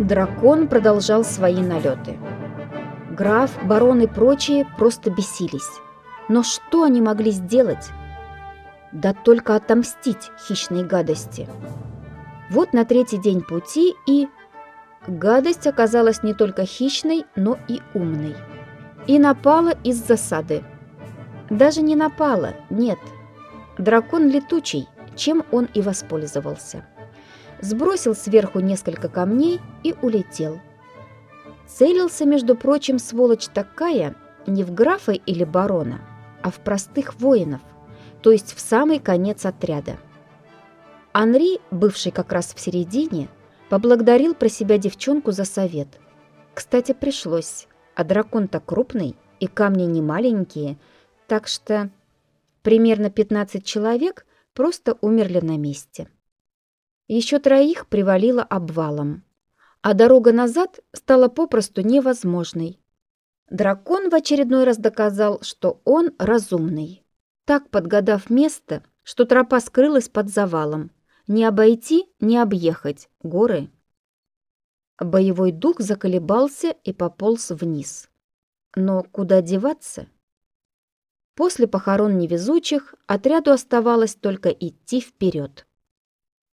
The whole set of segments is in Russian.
Дракон продолжал свои налеты. Граф, барон и прочие просто бесились. Но что они могли сделать? Да только отомстить хищной гадости. Вот на третий день пути и... Гадость оказалась не только хищной, но и умной. И напала из засады. Даже не напала, нет. Дракон летучий, чем он и воспользовался. Сбросил сверху несколько камней и улетел. Целился, между прочим, сволочь такая, не в графа или барона, а в простых воинов, то есть в самый конец отряда. Анри, бывший как раз в середине, поблагодарил про себя девчонку за совет. Кстати, пришлось, а дракон-то крупный и камни не маленькие, так что примерно 15 человек просто умерли на месте. Еще троих привалило обвалом, а дорога назад стала попросту невозможной. Дракон в очередной раз доказал, что он разумный. Так подгадав место, что тропа скрылась под завалом. Не обойти, не объехать. Горы. Боевой дух заколебался и пополз вниз. Но куда деваться? После похорон невезучих отряду оставалось только идти вперед.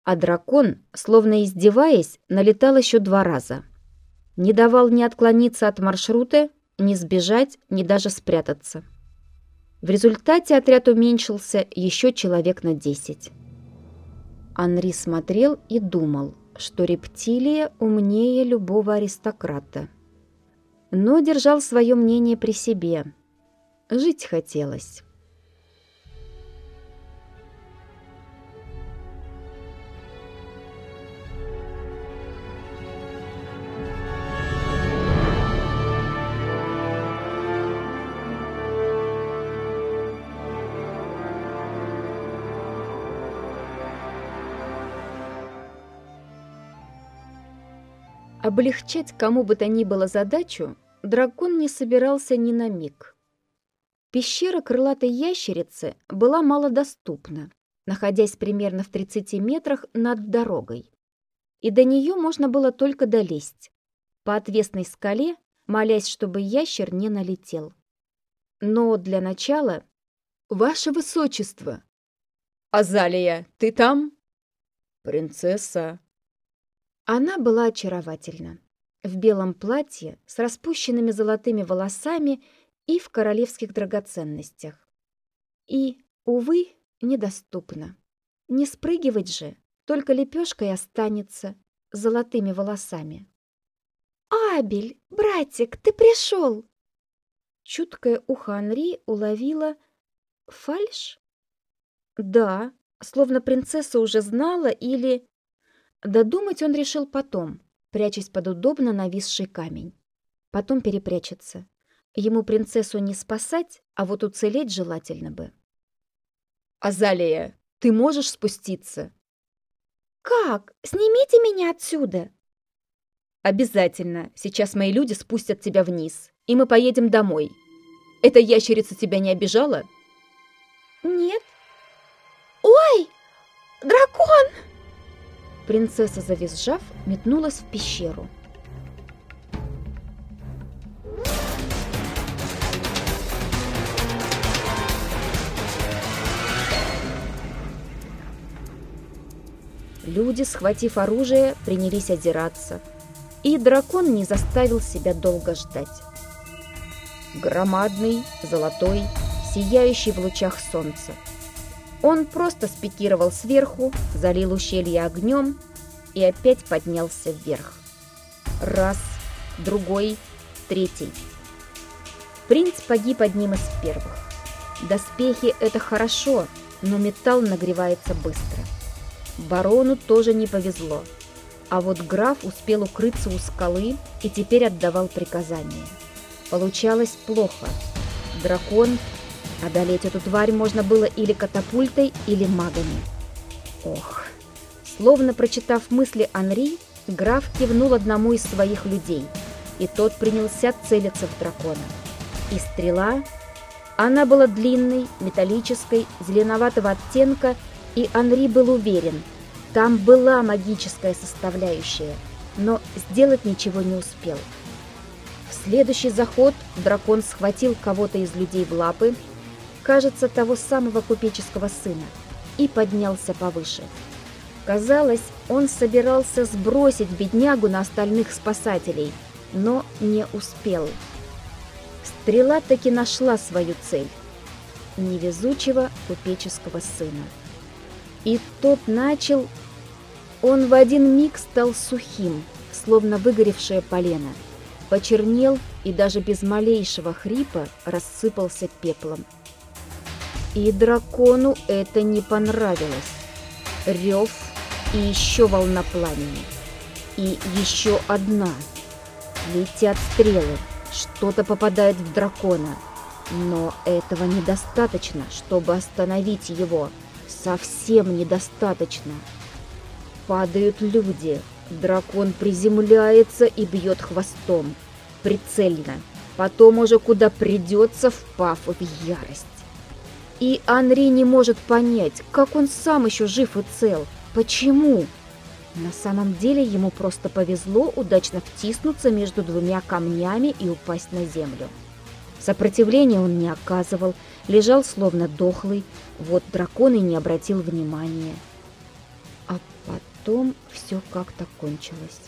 А дракон, словно издеваясь, налетал еще два раза. Не давал ни отклониться от маршрута, ни сбежать, ни даже спрятаться. В результате отряд уменьшился еще человек на десять. Анри смотрел и думал, что рептилия умнее любого аристократа. Но держал свое мнение при себе. Жить хотелось. Облегчать кому бы то ни было задачу дракон не собирался ни на миг. Пещера крылатой ящерицы была малодоступна, находясь примерно в 30 метрах над дорогой. И до нее можно было только долезть, по отвесной скале, молясь, чтобы ящер не налетел. Но для начала... «Ваше Высочество!» «Азалия, ты там?» «Принцесса!» Она была очаровательна. В белом платье, с распущенными золотыми волосами и в королевских драгоценностях. И, увы, недоступна. Не спрыгивать же, только лепешкой останется, золотыми волосами. «Абель, братик, ты пришел!» Чуткое ухо Анри уловило фальш? Да, словно принцесса уже знала или... Додумать он решил потом, прячась под удобно нависший камень. Потом перепрячется. Ему принцессу не спасать, а вот уцелеть желательно бы. «Азалия, ты можешь спуститься?» «Как? Снимите меня отсюда!» «Обязательно. Сейчас мои люди спустят тебя вниз, и мы поедем домой. Эта ящерица тебя не обижала?» «Нет». «Ой! Дракон!» Принцесса, завизжав, метнулась в пещеру. Люди, схватив оружие, принялись озираться. И дракон не заставил себя долго ждать. Громадный, золотой, сияющий в лучах солнца. Он просто спикировал сверху, залил ущелье огнем и опять поднялся вверх. Раз, другой, третий. Принц погиб одним из первых. Доспехи — это хорошо, но металл нагревается быстро. Барону тоже не повезло. А вот граф успел укрыться у скалы и теперь отдавал приказания. Получалось плохо. Дракон Одолеть эту тварь можно было или катапультой, или магами. Ох. Словно прочитав мысли Анри, граф кивнул одному из своих людей, и тот принялся целиться в дракона. И стрела... Она была длинной, металлической, зеленоватого оттенка, и Анри был уверен, там была магическая составляющая. но сделать ничего не успел. В следующий заход дракон схватил кого-то из людей в лапы, кажется, того самого купеческого сына, и поднялся повыше. Казалось, он собирался сбросить беднягу на остальных спасателей, но не успел. Стрела таки нашла свою цель – невезучего купеческого сына. И тот начал... Он в один миг стал сухим, словно выгоревшее полено. Почернел и даже без малейшего хрипа рассыпался пеплом. И дракону это не понравилось. Рев и еще волна пламени. И еще одна. Летят стрелы. Что-то попадает в дракона. Но этого недостаточно, чтобы остановить его. Совсем недостаточно. Падают люди. Дракон приземляется и бьет хвостом. Прицельно. Потом уже куда придется, впав в ярость. И Анри не может понять, как он сам еще жив и цел. Почему? На самом деле ему просто повезло удачно втиснуться между двумя камнями и упасть на землю. Сопротивления он не оказывал, лежал словно дохлый, вот дракон и не обратил внимания. А потом все как-то кончилось.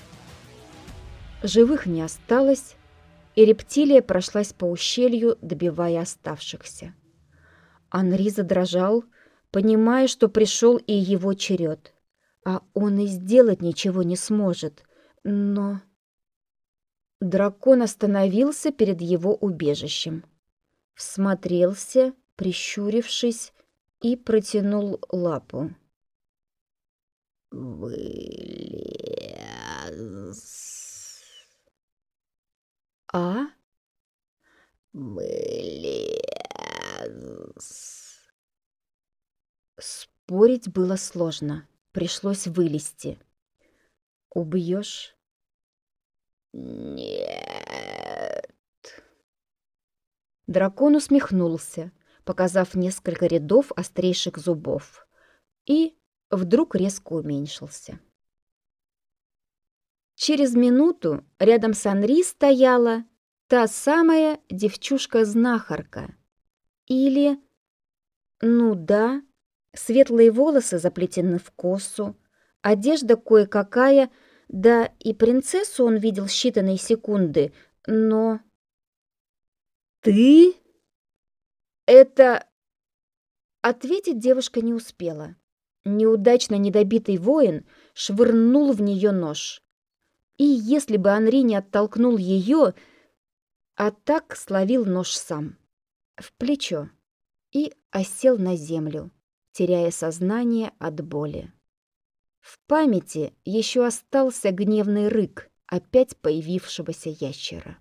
Живых не осталось, и рептилия прошлась по ущелью, добивая оставшихся. Анри задрожал, понимая, что пришел и его черед. А он и сделать ничего не сможет. Но... Дракон остановился перед его убежищем. Всмотрелся, прищурившись, и протянул лапу. «Вылез!» «А?» «Вылез!» Спорить было сложно. Пришлось вылезти. «Убьешь?» «Нет». Дракон усмехнулся, показав несколько рядов острейших зубов, и вдруг резко уменьшился. Через минуту рядом с Анри стояла та самая девчушка-знахарка, или... Ну да, светлые волосы заплетены в косу, одежда кое-какая, да и принцессу он видел считанные секунды, но... «Ты?» «Это...» Ответить девушка не успела. Неудачно недобитый воин швырнул в нее нож. И если бы Анри не оттолкнул ее, а так словил нож сам в плечо и осел на землю, теряя сознание от боли. В памяти еще остался гневный рык опять появившегося ящера.